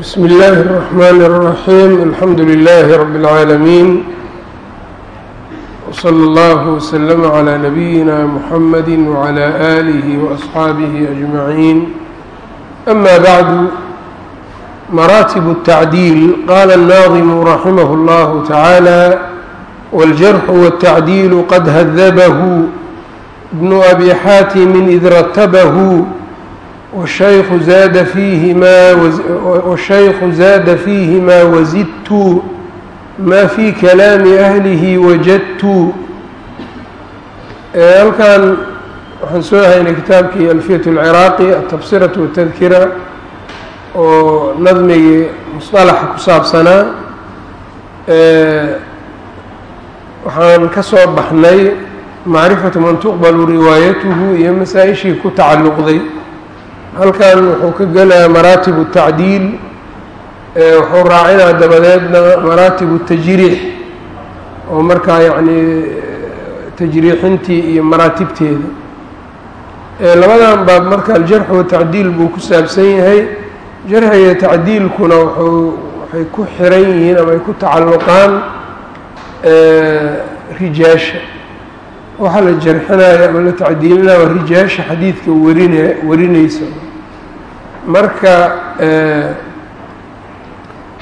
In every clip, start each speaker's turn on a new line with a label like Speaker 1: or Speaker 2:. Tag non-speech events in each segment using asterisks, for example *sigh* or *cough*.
Speaker 1: بسم الله الرحمن الرحيم الحمد لله رب العالمين وصلى الله وسلم على نبينا محمد وعلى آله وأصحابه أجمعين أما بعد مراتب التعديل قال الناظم رحمه الله تعالى والجرح والتعديل قد هذبه ابن أبي حاتم إذ رتبه washayku زاد فيهما washayku zaada fiihimaa wazidtu maa fii kalaami ahlihi wajadtu halkan waxaan soo haynay kitaabkii alfiyat alciraaqi altafsiratu waltadkira oo nadmigii musطalaxa ku saabsanaa waxaan ka soo baxnay macrifatu man tuqbalu riwaayatuhu iyo masaa-ishii ku tacalluqday halkan wuxuu ka gelayaa maraatibu tacdiil wuxuu raacinaa dabadeedna maraatibu tajriix oo markaa yacni tajriixintii iyo maraatibteeda. Labadan baab marka aljarxu watacdiil buu ku saabsan yahay. Jarxiga tacdiilkuna wuxuu waxay ku xiran yihiin ama ay ku tacalluqaan rijaasha waxaa la jarxinaya ama la tacdiilinaya rijaasha xadiidka warine warinaysa marka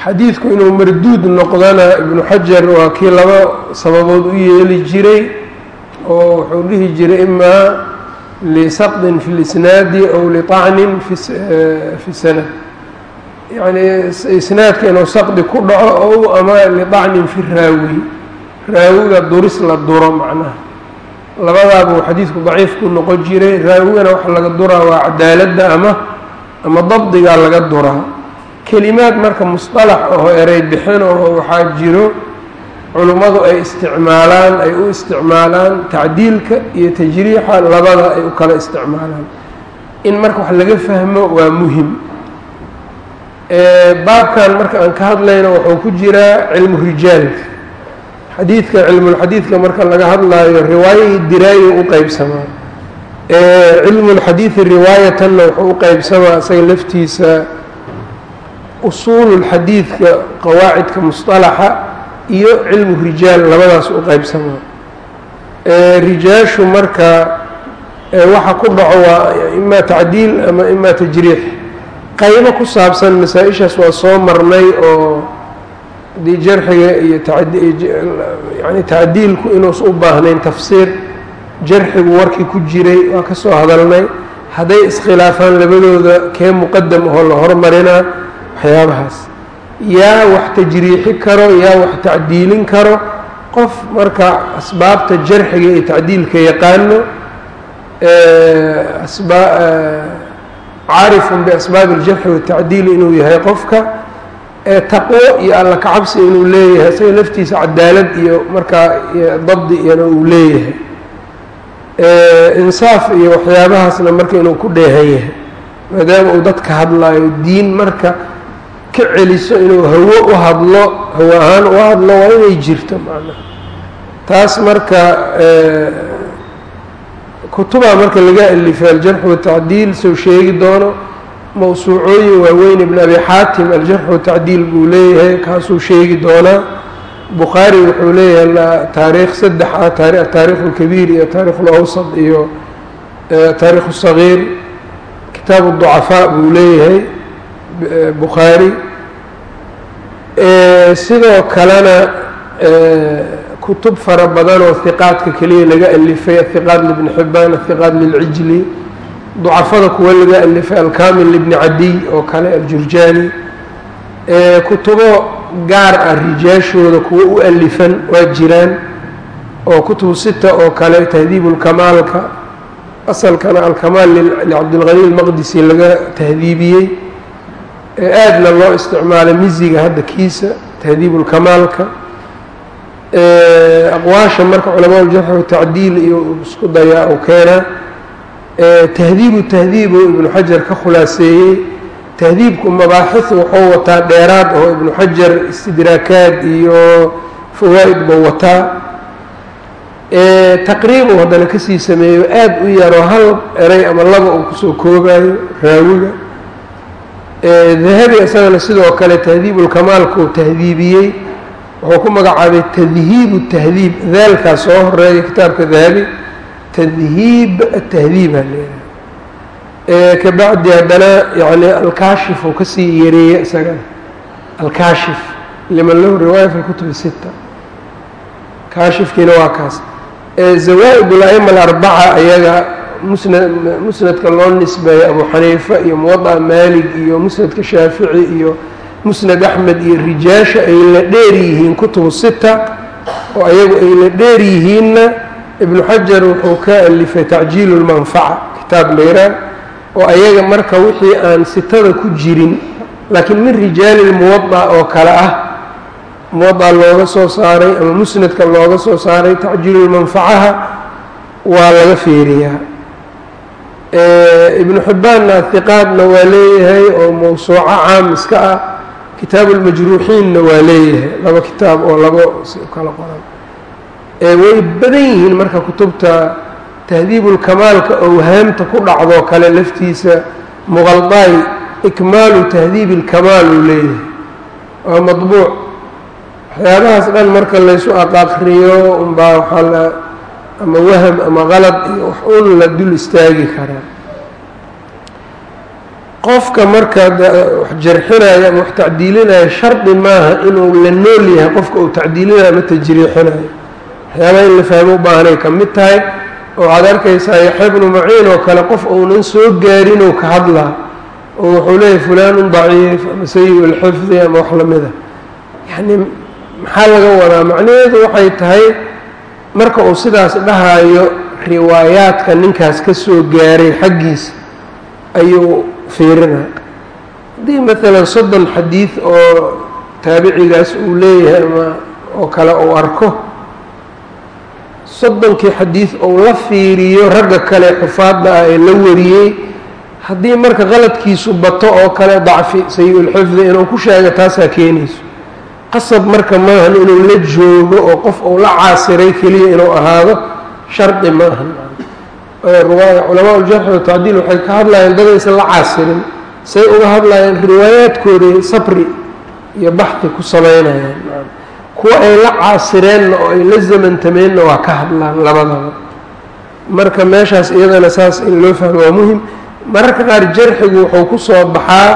Speaker 1: xadiidku inuu marduud noqdana ibnu xajar waa kii laba sababood u yeeli jiray oo wuxuu dhihi jiray imaa lisaqdin fi lisnaadi ow liطacnin fi sanad. Yacni isnaadka inuu saqdi ku dhaco ow ama liطacnin fi raawi. Raawiga duris la duro macnaha labadaaba uu xadiidku daciif ku noqon jiray raawigana waxa laga duraa waa cadaaladda ama ama dabdigaa laga duraa kelimaad marka musطalax oo erey bixin oo waxaa jiro culummadu ay isticmaalaan ay u isticmaalaan tacdiilka iyo tajriixa labada ay u kala isticmaalaan. In marka wax laga fahmo waa muhiim. Baabkan marka aan ka hadlayno wuxuu ku jiraa cilmu rijaalka xadiidka cilmulxadiidka marka laga hadlaayo riwaayo iyo diraayo u qeybsamaa cilmulxadiidi riwaayatanna wuxuu u qeybsamaa isaga laftiisa usuululxadiidka qawaacidka musطalaxa iyo cilmu rijaal labadaas u qeybsamaa rijaashu marka waxa ku dhaco waa imaa tacdiil ama imaa tajriix. Qaybo ku saabsan masaa-ishaas waa soo marnay oo haddii jarxiga iyo yani tacdiilku inuusa u baahnayn tafsiir jarxigu warkii ku jiray waa ka soo hadalnay. Hadday iskhilaafaan labadooda kee muqadam ahoo la hormarinaa waxyaabahaas. Yaa wax tajriixi karo yaa wax tacdiilin karo qof marka asbaabta jarxiga iyo tacdiilka yaqaano caarifun biasbaabi aljarxi watacdiil inuu yahay qofka taqwo iyo alla kacabsi inuu leeyahay isaga laftiisa cadaalad iyo markaa dabdi iyana uu leeyahay. Insaaf iyo waxyaabahaasna marka inuu ku dheehan yahay maadaama uu dadka hadlaayo diin marka ka celiso inuu hawo u hadlo hawo ahaan u hadlo waa inay jirto macnaha. Taas marka kutubaa marka laga alifay aljarxu watacdiil soo sheegi doono mawsuucooyin waaweyn ibn abi xaatim aljarxu watacdiil buu leeyahay kaasuu sheegi doonaa bukhaari wuxuu leeyahay taariikh saddex ah taarikh اlkabiir iyo taarikh اlawsad iyo taarikh الصagiir kitaab الضucafaa buu leeyahay bukhaari sidoo kalena kutub fara badan oo hiqaadka keliya laga alifay ahiqaat libni xibaan ahiqaat lilcijli ducafada kuwa laga alifay alkamil libni cadiy oo kale aljurjaani kutubo gaar ah rijaashooda kuwa u alifan waa jiraan oo kutubu sita oo kale tahdiibu lkamaalka asalkana alkamaal licabdilghani lmaqdisi laga tahdiibiyey. Aadna loo isticmaalay miziga hadda kiisa tahdiibu lkamaalka aqwaasha marka culamaa uljarxi watacdiil iyo isku dayaa u keenaa tahdiibu tahdiib oo ibnu xajar ka khulaaseeyey. Tahdiibku mabaaxis wuxuu wataa dheeraad oo ibnu xajar istidraakaad iyo fawaa'id buu wataa. Taqriibu haddana ka sii sameeyo aada u yaroo hal eray ama laba uu ku soo koobayo raawiga. Dahabi isagana sidoo kale tahdiibulkamaalka uu tahdiibiyey. Wuxuu ku magacaabay tadhiibu tahdiib daalkaa soo horreeya kitaabka dahabi tadhiib atahdiib ha leeyahay kabacdi haddana yani alkaashif uu ka sii yareeyey isagana alkaashif liman lahu riwaaya fi lkutub sita kaashifkiina waa kaas zawaa-id alarbaca ayaga musnad musnadka loo nisbeeyo abu xaniifa iyo muwadaca maalig iyo musnadka shaafici iyo musnad axmed iyo rijaasha ay la dheer yihiin kutubu sita oo ayagu ay la dheer yihiinna ibnu xajar wuxuu ka alifay tacjiilu lmanfaca kitaab layraa oo ayaga marka wixii aan sitada ku jirin laakiin min rijaali lmuwadac oo kale ah muwadac looga soo saaray ama musnadka looga soo saaray tacjiilulmanfacaha waa laga fiiriyaa. Ibnu xibbaanna hiqaadna waa leeyahay oo mawsuuco caam iska ah kitaabu lmajruuxiinna waa leeyahay laba kitaab oo labo kala qoran way badan yihiin marka kutubta tahdiibulkamaalka owhaamta ku dhacdoo kale laftiisa muqaldaay ikmaalu tahdiibi ilkamaal uu leeyahay. Waa madbuuc waxyaabahaas dhan marka laysu aqaqriyo unbaa waxaa la ama waham ama qalad iyo wax un la dul istaagi karaa qofka marka wax jarxinayo ama wax tacdiilinayo shardi maaha inuu la nool yahay qofka uu tacdiilinayo ama tajriixinayo waxyaabaha in la fahmo u baahanay ka mid tahay waxaad arkaysaa yaxya bnu maciin oo kale qof uunan soo gaarinuu ka hadlaa oo wuxuu leeyahy fulaanun daciif ama sayi lxifdi ama wax lamida yacni maxaa laga wadaa? Macnaheedu waxay tahay marka uu sidaas dhahayo riwaayaadka ninkaas ka soo gaaray xaggiisa ayuu fiirinaa haddii maalan soddon xadiid oo taabicigaas uu leeyahay ama oo kale uu arko soddonkii xadiid ou la fiiriyo ragga kale xufaadda ah ee la wariyey haddii marka qaladkiisu bato oo kale dacfi sayi-ulxifdi inuu ku sheega taasaa keenayso. Qasab marka maahan inuu la joogo oo qof uu la caasiray keliya inuu ahaado shardi maahan culamaa uljarxi watacdiil waxay ka hadlayeen dadaysan la caasirin say uga hadlayeen riwaayaadkooday sabri iyo baxdi ku samaynayaan kuwa ay la caasireenna oo ay la zamantameenna waa ka hadlaan labadaba marka meeshaas iyadana saas in loo fahmo waa muhiim mararka qaar jarxigu wuxuu ku soo baxaa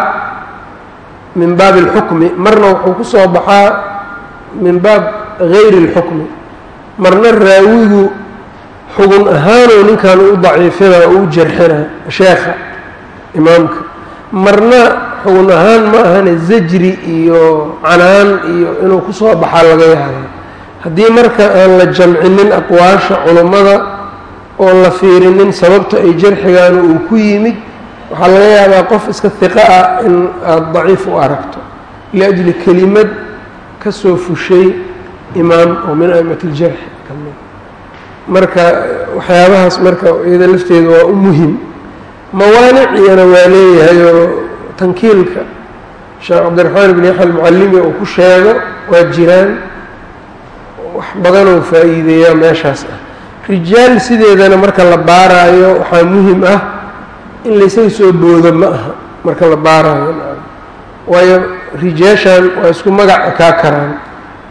Speaker 1: min baabi اlxukmi marna wuxuu ku soo baxaa min baab gayri اlxukmi marna raawigu xugun ahaanuu ninkan u daciifina oo u jarxina sheekha imaamka. Marna xugun ahaan ma ahane zajri iyo canaan iyo inuu ku soo baxaa laga yaaba haddii marka aan la jamcinin aqwaasha culummada oon la fiirinin sababta ay jarxigaana uu ku yimid waxaa laga yaabaa qof iska hiqo ah in aada daciif u aragto. Liajli kelimad ka soo fushay imaam oo min a'imat iljarxi ka marka waxyaabahaas marka iyada lafteeda waa u muhiim. Mawaaniciyana waa leeyahay oo tankiilka. Sheekh cabdiraxmaan ibn yaxya almucallimi uu ku sheego waa jiraan wax badanoo faa'iideeyaa meeshaas ah. Rijaal sideedana marka la baaraayo waxaa muhiim ah in laysaga soo boodo ma aha marka la baaraayo waayo rijaashan waa isku magac ekaa karaan.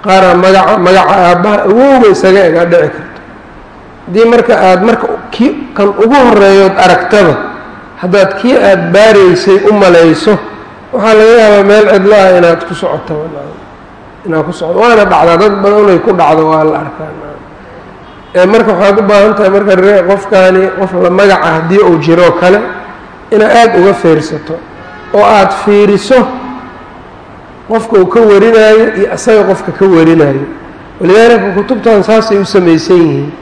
Speaker 1: Qaaraa magaca magaca aabbaha awowba isaga egaa dhici karto. Haddii marka aada marka ki kan ugu horeeyood aragtaba haddaad kii aada baaraysay u malayso waxaa laga yaabaa meel cidlo ah inaad ku socoto inaad ku socoto. Waana dhacdaa. Dad badan inay ku dhacdo waa la arkaa marka waxaad u baahan tahay marka qofkaani qof la magaca haddii uu jiroo kale inaad aada uga fiirsato oo aada fiiriso qofka uu ka warinaayo iyo asaga qofka ka warinayo. Walidaalika kutubtan saasay u samaysan yihiin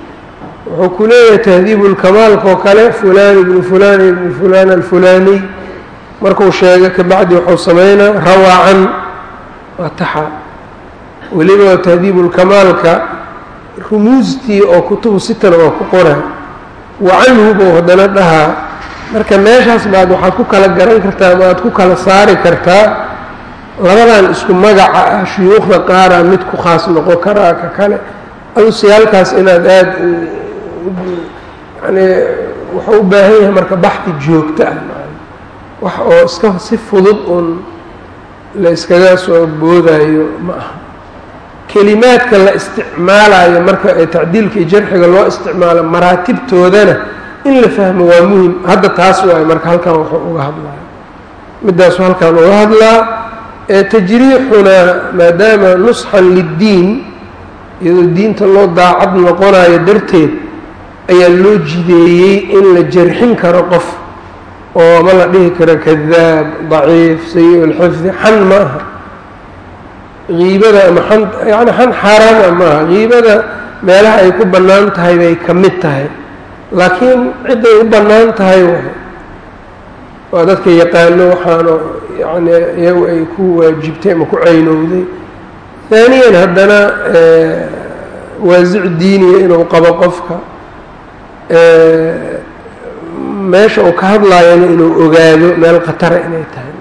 Speaker 1: wuxuu ku leeyahay tahdiibulkamaalka oo kale fulaan ibnu fulaan ibnu fulaan alfulaaniy markuu sheego kabacdi wuxuu sameynaa rawaacan waa taxa. Weliba tahdiibulkamaalka rumuustii oo kutubu sitana waa ku qora wa canhu buu haddana dhahaa. Marka meeshaas baad waxaad ku kala garan kartaa ama aad ku kala saari kartaa labadan isku magaca ah shuyuukhda qaara mid ku khaas noqon karaa ka kale. Adusiyaalkaas inaad aada yani wuxuu u baahan yahay marka baxdi joogto ah wax oo iska si fudud uun la iskaga soo boodayo ma aha. Kelimaadka la isticmaalayo marka ee tacdiilka iyo jarxiga loo isticmaalo maraatibtoodana in la fahmo waa muhiim. Hadda taas waayo marka halkan wuxuu uga hadlaya middaasu halkan uga hadlaa tajriixuna maadaama nusxan liddiin iyadoo diinta loo daacad noqonayo darteed ayaa loo jideeyey in la jarxin karo qof oo ama la dhihi karo kadaab daciif sayi lxifdi xan ma aha kiibada ama yani xan xaaraana maaha. Kiibada meelaha ay ku bannaan tahay bay ka mid tahay. Laakiin cidday u bannaan tahay waa dadka yaqaano waxaana yani iyagu ay ku waajibtay ama ku caynowday. Haaniyan haddana waasic diiniya inuu qabo qofka meesha uu ka hadlaayana inuu ogaado meel khatara inay tahay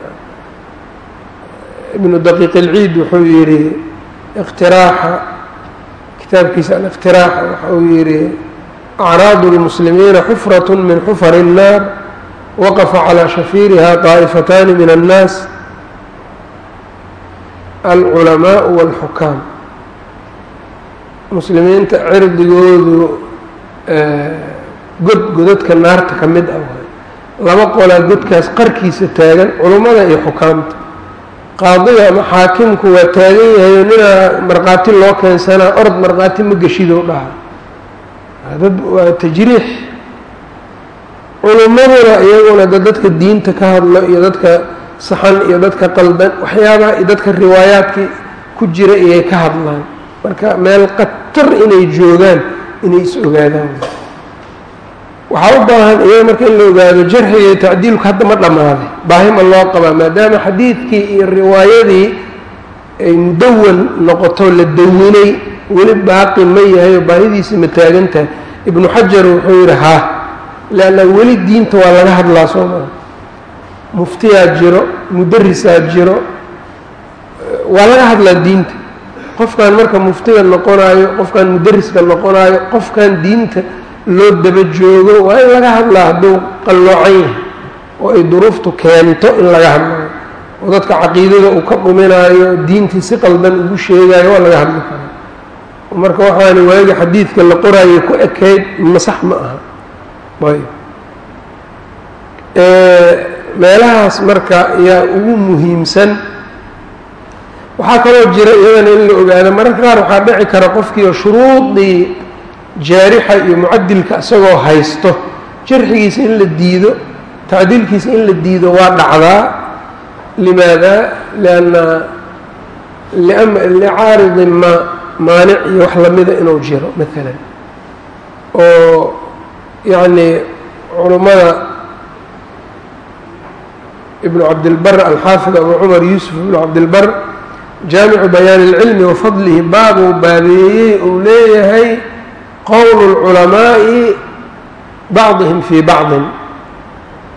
Speaker 1: ibnu daqiiq ilciid wuxuu yidhi ikhtiraaxa kitaabkiisa alikhtiraaxa waxa uu yidhi acraadu اlmuslimiina xufrat min xufar الnaar waqafa calى shafiiriha طaa'ifataani min الnaas alculamaءu wاlxukaam muslimiinta cirdigoodu god godadka naarta ka mid ah laba qolaa godkaas qarkiisa taagan culummada iyo xukaamta. Qaadiga ama xaakimku waa taagan yahayo ninaa markhaati loo keensanaa orod markhaati ma geshido dhaha. Dad waa tajriix. Culummaduna iyaguna da dadka diinta ka hadlo iyo dadka saxan iyo dadka qaldan waxyaabaha iyo dadka riwaayaadkii ku jira iyay ka hadlaan. Marka meel qatar inay joogaan inay is ogaadaan waxaa u baahan iyaga marka in la ogaado jarxiga tacdiilku hadda ma dhammaaday baahima loo qabaa maadaama xadiidkii iyo riwaayadii ay mudawan noqoto la dawinay weli baaqi ma yahay oo baahidiisi ma taagan tahay ibnu xajar wuxuu yidhi haa leanna weli diinta waa laga hadlaa soo maa muftiyaa jiro mudarisaa jiro waa laga hadlaa diinta. Qofkan marka muftiga noqonaayo qofkan mudariska noqonaayo qofkan diinta loo daba joogo waa in laga hadlaa hadduu qalloocan yahay oo ay duruuftu keento in laga hadlayo oo dadka caqiidada uu ka dhuminaayo diintii si qaldan ugu sheegayo waa laga hadli karaa. Marka waxaani waagi xadiidka la qoraayo ku ekayd masax ma aha. Ayb. Meelahaas marka yaa ugu muhiimsan. Waxaa kaloo jira iyadana in la ogaado mararka qaar waxaa dhici kara qofkiio shuruudii jaarixa iyo mucadilka isagoo haysto jarxigiisa in la diido tacdiilkiisa in la diido waa dhacdaa. Limaada? Lianna licaaridin ma maanic iyo wax lamida inuu jiro maalan oo yacni culummada ibnu cabdilbar alxaafid abu cumar yuusuf ibnu cabdilbar jaamicu bayaani اlcilmi wa fadlihi baabuu baabeeyey uu leeyahay qowlu اlculamaa'i bacdihim fii bacdin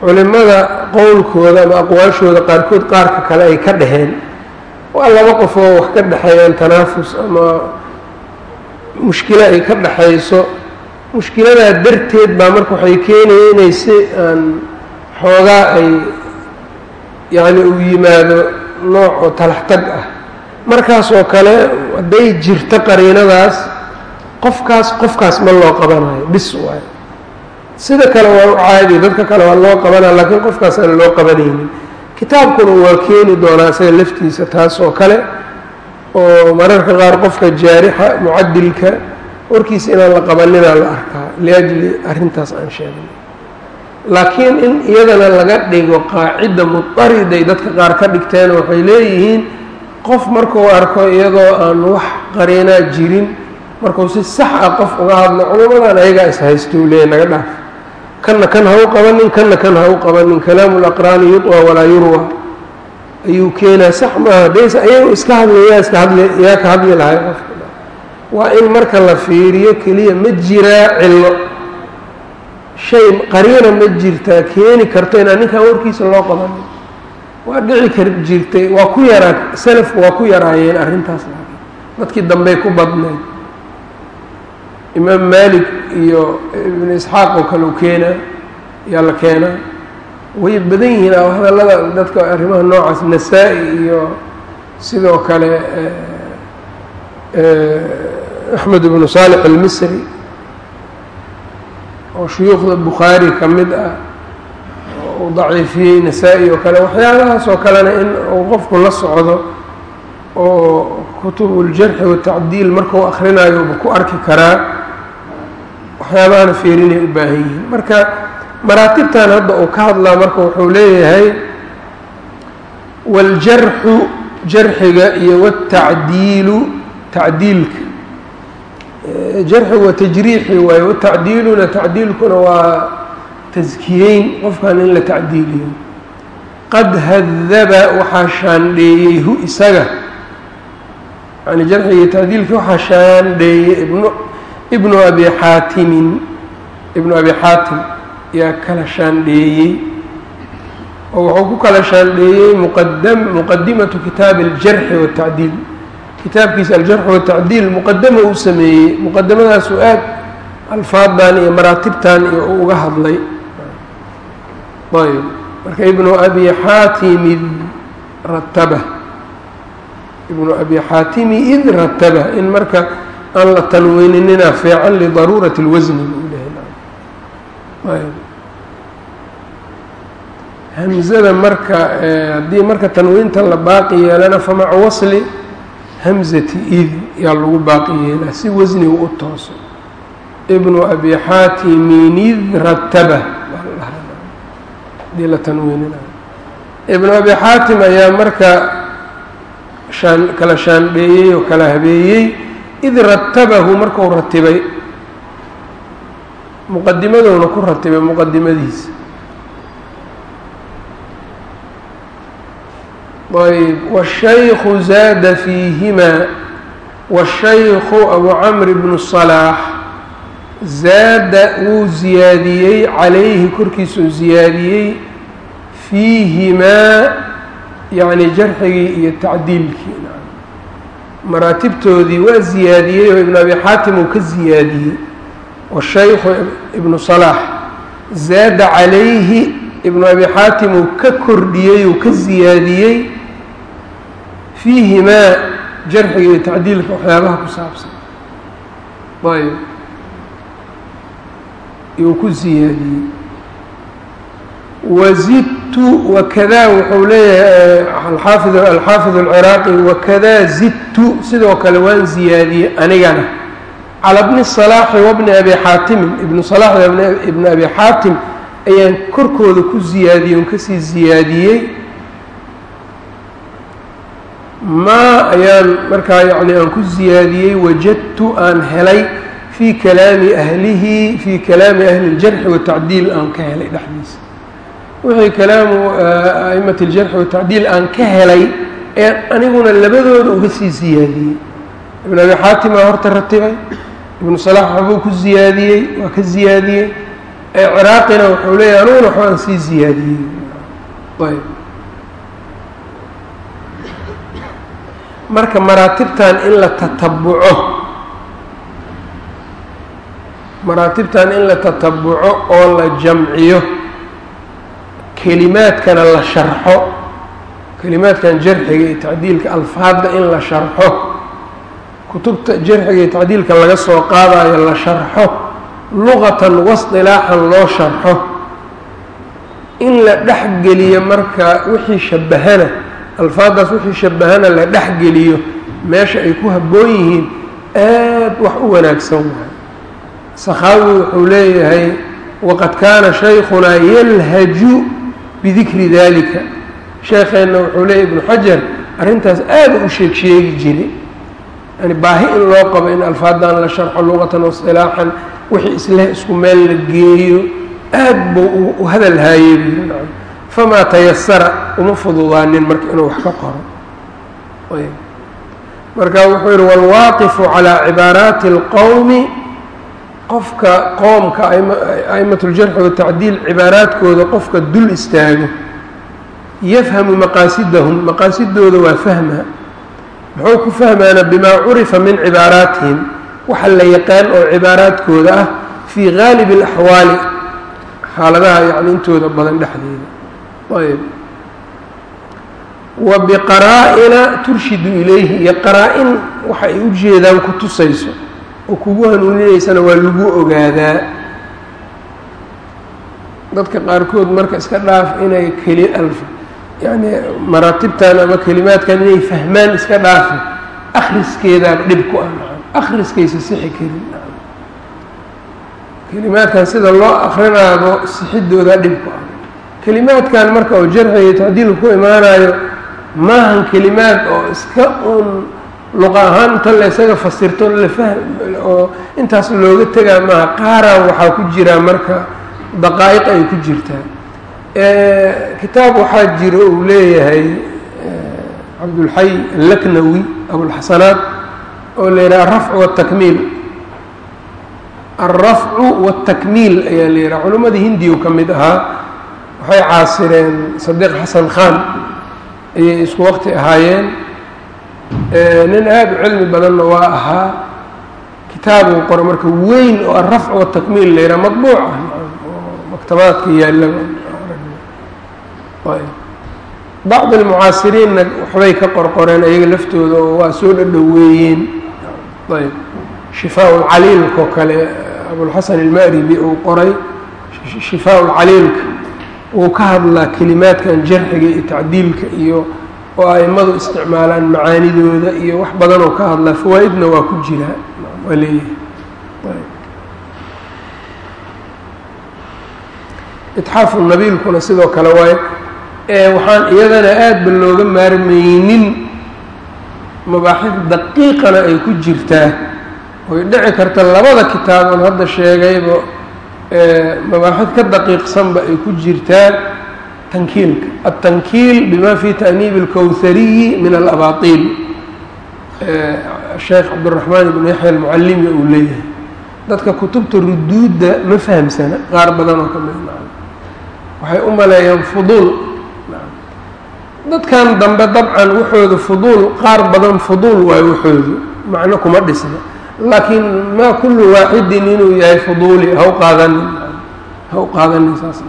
Speaker 1: culimada qowlkooda ama aqwaashooda qaarkood qaarka kale ay ka dhaheen waa laba qof oo wax ka dhexeeyaan tanaafus ama mushkilo ay ka dhexayso mushkiladaa darteed baa marka waxay keenaya inay si aan xoogaa ay yacni uu yimaado nooc oo talax tag ah markaas oo kale hadday jirto qariinadaas qofkaas qofkaas ma loo qabanayo bis waayo sida kale waa u caadi dadka kale waa loo qabanaya laakiin qofkaas aan loo qabanaynin. Kitaabkuna waa keeni doonaa isaga laftiisa taas oo kale oo mararka qaar qofka jaarixa mucadilka warkiisa inaan la qabaninaa la arkaa liajli arrintaas aan sheegnay. Laakiin in iyadana laga dhigo qaacida mudariday dadka qaar ka dhigteen waxay leeyihiin qof markuu arko iyadoo aan wax qariinaa jirin markuu si sax ah qof uga hadlo culummadan ayagaa ishaystu leeya naga dhaaf. Kanna kan ha u qabanin kanna kan ha u qabanin. Kalaamu laqraani yudwa walaa yurwa. Ayuu keenaa sax maaha days ayagu iska hadlay yaa iska hadli yaa ka hadli lahay qofka waa in marka la fiiriyo keliya ma jiraa cillo. Shay qariina ma jirtaa. Keeni karto inaan ninkan warkiisa loo qabanin. Waa dhici kar jirtay. Waa ku yaraa salafku waa ku yaraayeen arrintaas dadkii dambey ku badnayd imaam maalik iyo ibnu isxaaq oo kale u keenaa yaa la keenaa way badan yihiin hadallada dadka arrimaha noocaas nasaa-i iyo sidoo kale axmed ibnu saalix almisri oo shuyuukhda bukhaari ka mid ah u daciifiyey nasaa-i oo kale. Waxyaabahaas oo kalena in uu qofku la socdo oo kutubuljarxi watacdiil markau akrinaayoba ku arki karaa waxyaabahana feerinay u baahan yihiin. Marka maraatibtan hadda uu ka hadlaa marka wuxuu leeyahay waaljarxu jarxiga iyo watacdiilu tacdiilka. Jarxigu waa tajriixi waaye watacdiiluna tacdiilkuna waa taskiyeyn qofkan in la tacdiiliyo. Qad hadaba waxaa shaandheeyey hu isaga. Yani jarxiga iyo tacdiilka waxaa shaandheeyey ibnu ibnu abi xaatimin ibnu abi xaatim yaa kala shaandheeyey oo wuxuu ku kala shaandheeyey muqadimatu kitaabi aljarxi waatacdiil kitaabkiisa aljarx watacdiil muqadama uu sameeyey muqadamadaasuu aad alfaadan iyo maraatibtan iyo u uga hadlay. Ayb marka ibnu abi xaatimi rataba. Ibnu abi xaatimi id rataba. In marka aan la tanweyninina fiican lidaruurati اlwasni buu lehay hamzada marka haddii marka tanwiinta la baaqi yeelana famaca wasli hamzati id yaa lagu baaqi yeelaa si wasniga u tooso. Ibnu abi xaatimin id rataba haddii la tanwiininayo ibnu abi xaatim ayaa marka kala shaandheeyey oo kala habeeyey id ratabahu markuu ratibay muqadimadouna ku ratibay muqadimadiisa ayb wالshayku zaada fiihima wالshayku abu camr bnu صalaax zaada wuu ziyaadiyey calayhi korkiisuu ziyaadiyey fiihimaa yani jarxigii iyo tacdiilkii maraatibtoodii waa ziyaadiyey oo ibnu abi xaatim uu ka ziyaadiyey washayku ibnu صalaax zaada calayhi ibnu abi xaatim uu ka kordhiyey uu ka ziyaadiyey fiihimaa jarxiga iyo tacdiilka waxyaabaha ku saabsan. Ayb iyuu ku ziyaadiyey wazidtu wakadaa wuxuu leeyahay alxaafid alxaafid alciraaqi wakadaa zidtu sidoo kale waan ziyaadiyey anigana. Cala bni salaaxi wabni abi xaatimin ibnu salaax ibni abi xaatim ayaan korkooda ku ziyaadiyey on ka sii ziyaadiyey. Maa ayaan markaa yacni aan ku ziyaadiyey wajadtu aan helay fii kalaami ahlihi fii kalaami ahli اljarxi watacdiil aan ka helay dhexdiisa wixii kalaamu aimati اljarxi watacdiil aan ka helay ee aniguna labadooda uga sii ziyaadiyey ibn abi xaatimaa horta ratibay. Ibnu salax waxbuu ku ziyaadiyey waa ka ziyaadiyey ciraaqina wuxuu leeyahy aniguna waxbaan sii ziyaadiyey ayb. Marka maraatibtan in la tatabuco maraatibtan in la tatabuco oo la jamciyo kelimaadkana la sharxo. Kelimaadkan jarxiga iyo tacdiilka alfaadda in la sharxo. Kutubta jarxiga iyo tacdiilka laga soo qaadayo la sharxo. Luqatan wasdilaaxan loo sharxo. In la dhexgeliyo marka wixii shabbahana alfaaddaas wixii shabbahana la dhexgeliyo meesha ay ku habboon yihiin aad wax u wanaagsan waay. Sakhaawi wuxuu leeyahay waqad kaana shaykhunaa yalhaju bidikri dalika sheekheenna wuxuu leeyahy ibnu xajar arrintaas aada u sheeg sheegi jiray. Yani baahi in loo qabo in alfaaddan la sharxo luqatan wasilaaxan wixii isleh isku meel la geeyo aad buu u hadal haayey buu nacam. Famaa tayasara uma fududaanin marka inuu wax ka qoro. Marka wuxuu yihi waalwaaqifu calaa cibaaraati اlqowmi qofka qoomka a'imat اljarxi watacdiil cibaaraadkooda qofka dul istaago yafhamu maqaasidahum maqaasidooda waa fahma. Muxuu ku fahmaana bimaa curifa min cibaaraatihim? Waxa la yaqaan oo cibaaraadkooda ah fii gaalibi اlaxwaali xaaladaha yani intooda badan dhexdeeda. Ayb wa biqaraa-ina turshidu ilayhi iyo qaraa-in waxa ay u jeedaan ku tusayso oo kugu hanuuninaysana waa lagu ogaadaa. Dadka qaarkood marka iska dhaaf inay keli yacni maraatibtan ama kelimaadkan inay fahmaan iska dhaafi akhriskeedaa dhib ku ah akhriskaysa sixi karin kelimaadkan sida loo akrinaado sixidoodaa dhib ku ah. Kelimaadkan marka oo jarxiga tacdiil ku imaanayo maahan kelimaad oo iska uun luqa ahaan inta la ysaga fasirto oo intaas looga tegaa maaha qaaraan waxaa ku jiraa marka daqaa'iq ay ku jirtaa kitaab waxaa jira uu leeyahay cabdulxay allaknawi abulxasanaat oo la yidhaha arafcu watakmiil alrafcu waاtakmiil ayaa la yidhaha. Culimmadii hindiyu ka mid ahaa waxay caasireen sadiiq xasan khan ayay isku waqti ahaayeen nin aada u cilmi badanna waa ahaa kitaabuu qoro marka weyn oo alrafcu watakmiil la yidhaha madbuuc ah. Maktabaadka yaallaba bacd almucaasiriinna waxbay ka qorqoreen ayaga laftooda oo waa soo dhadhoweeyeen. Ayb shifaa lcaliilkao kale abulxasan ilmaribi uu qoray shifaa lcaliilka wuu ka hadlaa kelimaadkan jarxiga iyo tacdiilka iyo oo a'immadu isticmaalaan macaanidooda iyo wax badan oo ka hadlaa fawaa'idna waa ku jiraa waa leeyahay. Itxaafu nabiilkuna sidoo kale waaye waxaan iyadana aadba looga maarmaynin mabaaxid daqiiqana ay ku jirtaa. Oy dhici karta labada kitaaboon hadda sheegayba mabaaxid ka daqiiqsanba ay ku jirtaa tankiilka altankiil bima fi ta'niib اlkowhariyi min alabaطiil sheekh cabdالraxmaan ibn yaxya almucalimi uu leeyahay dadka kutubta ruduudda ma fahamsana qaar badan oo ka mid waxay u maleeyaan fuduul dadkan dambe dabcan waxooda fuduul qaar badan fuduul waayo waxoodu macno kuma dhisna laakiin maa kullu waaxidin inuu yahay fuduuli haw qaadanin haw qaadanin saas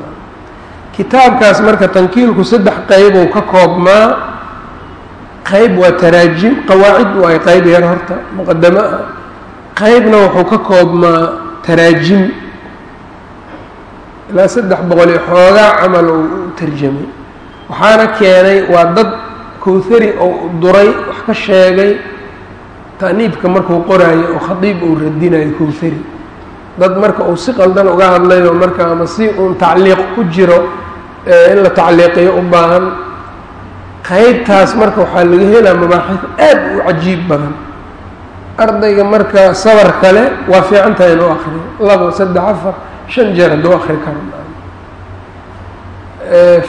Speaker 1: kitaabkaas marka tankiilku saddex qeybow ka koobmaa qeyb waa taraajim qawaacid waay qeyb yar horta muqadamo ah. Qeybna wuxuu ka koobmaa taraajim. Ilaa saddex boqol iyo xoogaa camal uu u tarjamay. Waxaana keenay waa dad kowhari oo duray wax ka sheegay ta'niibka markuu qoraayo oo khadiib uu radinayo kowhari dad marka uu si qaldan uga hadlayo marka ama si uun tacliiq ku jiro in la tacliiqiyo u baahan qeybtaas marka waxaa laga helaa mabaaxid aad u cajiib badan. Ardayga marka sabar kale waa fiican tahay inuu akriyo labo saddex afar shan jeer hadduu akri karo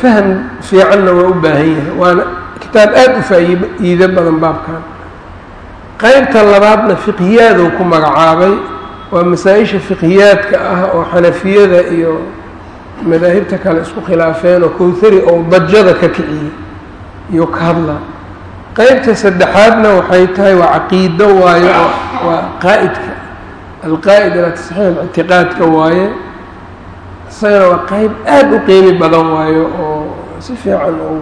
Speaker 1: faham fiicanna waa u baahan yahay. Waana kitaab aada u faa-iido badan baabkan. Qeybta labaadna fiqhiyaaduu ku magacaabay waa masaa-isha fiqhiyaadka ah oo xanafiyada iyo madaahibta kale isku khilaafeen oo kowhari ou dajada ka kiciyey iyo ka hadla. Qeybta saddexaadna waxay tahay waa caqiido waaye oo waa qaa'idka. Alqaa'id ilaa tasxiix ictiqaadka waaye isagana waa qeyb aada u qiimi badan waayo oo si fiican oo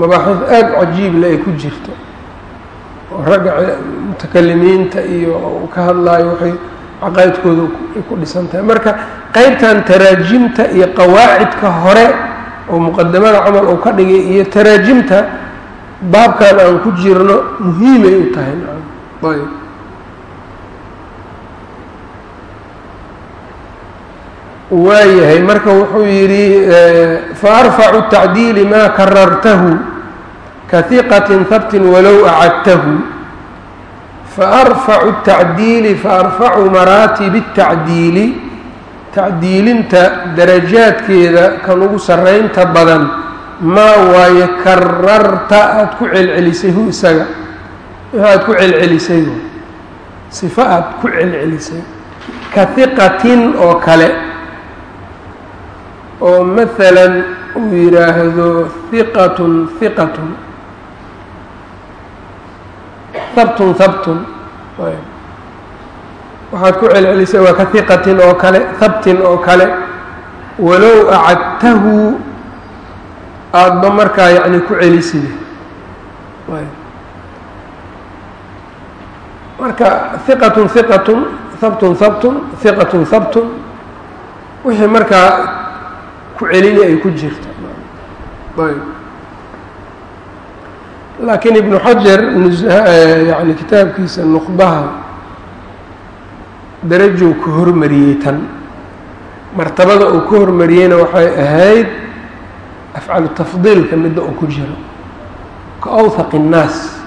Speaker 1: mabaaxiid aada cajiible ay ku jirto. Oo ragga mutakalimiinta iyo ka hadlaayo waxay caqaa'idkooda ay ku dhisan tahay marka qeybtan taraajimta iyo qawaacidka hore oo muqadamada camal uu ka dhigay iyo taraajimta baabkan aan ku jirno muhiimay u tahay. Ayb. Waayahay marka wuxuu yidhi faarfacu tacdiili maa karartahu kahiqatin habtin walow acadtahu faarfacu tacdiili faarfacu maraatibi الtacdiili tacdiilinta darajaadkeeda kan ugu saraynta badan maa waaye kararta aada ku celcelisay hu isaga? Aad ku celcelisay sifo aada ku celcelisay. Ka hiqatin oo kale. Oo maalan uu yidhaahdo hiqatun hiqatun habtun habtun waxaad ku celcelisay waa ka hiqatin oo kale habtin oo kale. Walow acadtahu aadba markaa yacni ku celisida marka hiqatun hiqatun habtun habtun hiqatun habtun wixii markaa ku celini ay ku jirto ayb laakiin ibnu xajar eh, yani kitaabkiisa nuqbaha darajow ka hormariyey tan. Martabada uu ka hormariyeyna waxay ahayd afcalu tafdiilka midda uu ku jiro. Ka awhaqi اnnaas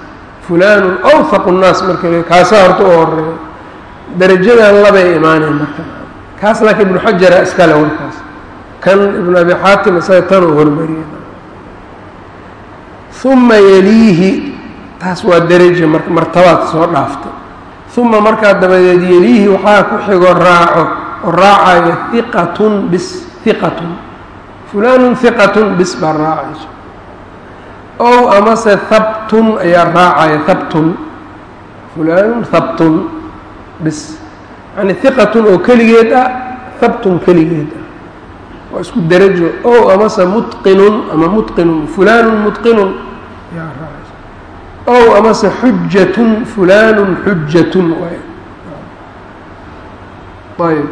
Speaker 1: fulaanun awhaqu nnaas marka kaasaa horta u horreeya darajadan labay imaaneen marka. Kaas laakiin ibnu xajara iskale warkaas. Kan ibnu abi xaatim isaga tan uu hormariyey uma yeliihi taas waa deraja mar martabaad soo dhaaftay. Uma markaa dabadeed yeliihi waxaa ku xigo raaco oo raacayo hiqatun bis hiqatun fulanun hiqatun bis baa raacayso. Ow amase habtun ayaa raacaya habtun fulanun habtun bis. Yani hiqatun oo keligeed ah habtun keligeed ah. Waa isku derajo ow amase mutqinun ama mutqinun fulanun mutqinun ow amase xujatun fulanun xujatun ayb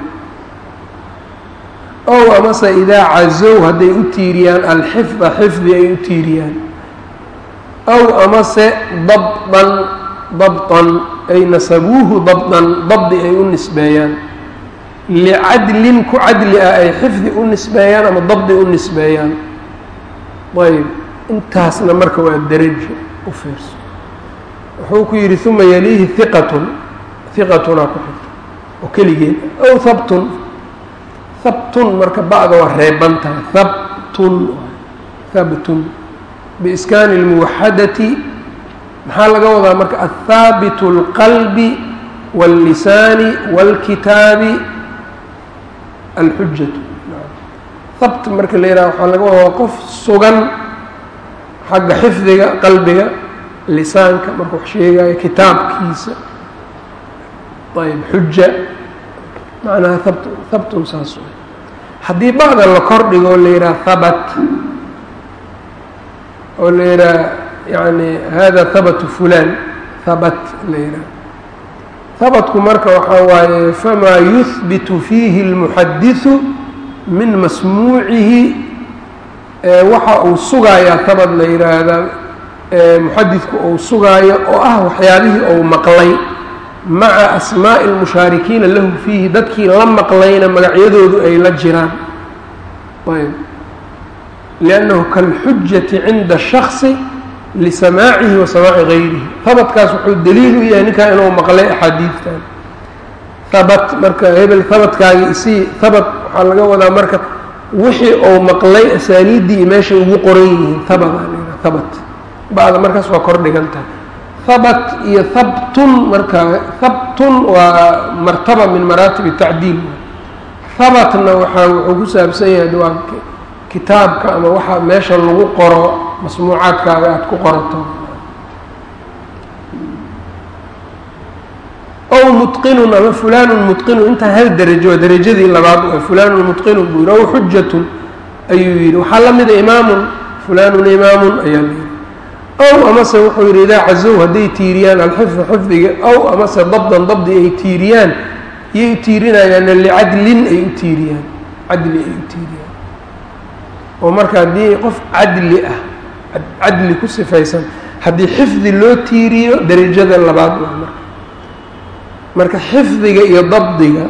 Speaker 1: ow amase idaa cazow hadday u tiiriyaan alxifda xifdi ay u tiiriyaan. Ow amase dabdan dabdan ay nasabuuhu dabdan dabdi ay u nisbeeyaan. Licadlin ku cadli ah ay xifdi u nisbeeyaan ama dabdi u nisbeeyaan. Ayb intaasna marka waa derajo u fiirso wuxuu ku yidhi uma yaliihi hiqatun hiqatunaa ku xigta oo keligeed ow habtun habtun marka bacda waa reeban tahay habtun habtun biiskaani اlmuwaxadati maxaa laga wadaa marka athaabitu اlqalbi wاllisaani wاlkitaabi alxujatu habt marka la yidhaha waxaa laga wadaa qof sugan xagga xifdiga qalbiga lisaanka marka wax sheegayo kitaabkiisa. Ayb xuja macnaha habt habtun saas way. Haddii bacda la kordhigo oo la yidhaha habat oo la yidhaha yani hada habatu fulan habat la yidhaha. Habatku marka waxaa waaye famaa yuhbitu fiihi اlmuxadiثu min masmuucihi waxa uu sugayaa habad la yidhaahdaa muxadidku uu sugaayo oo ah waxyaabihii ou maqlay. Maca asmaaءi اlmushaarikiina lahu fiihi dadkii la maqlayna magacyadoodu ay la jiraan. Ayb. Liannahu kalxujati cinda shaksi lisamaacihi wa samaaci gayrihi. Habadkaas wuxuu daliil u yahay ninkaa inuu maqlay axaadiidtan habat marka hebel habadkaagii isii habat waxaa laga wadaa marka wixii ou maqlay asaaniiddii meeshay ugu qoran yihiin habada habat bacda markaas waa kor dhigan tahay. Iyo habtun marka habtun waa martaba min maraatib tacdiil. Habatna waxaa wuxuu ku saabsan yahay waa kitaabka ama waxa meesha lagu qoro masmuucaadkaaga aada ku qorato ow mutqinun ama fulanun mutqinun intaa hal derajo derajadii labaad waa fulanun mutqinun buu yidhi ow xujatun ayuu yidhi. Waxaa la mida imaamun fulanun imaamun ayaa la yidhi. Ow amase wuxuu yidhi idaa cazow hadday tiiriyaan alxifda xifdiga ow amase dabdan dabdi ay tiiriyaan iyay u tiirinayaanna licadlin ay u tiiriyaan cadli ay u tiiriyaan. Oo marka haddii qof cadli ah cadli ku sifaysan haddii xifdi loo tiiriyo derajada labaad waa marka marka xifdiga iyo dabdiga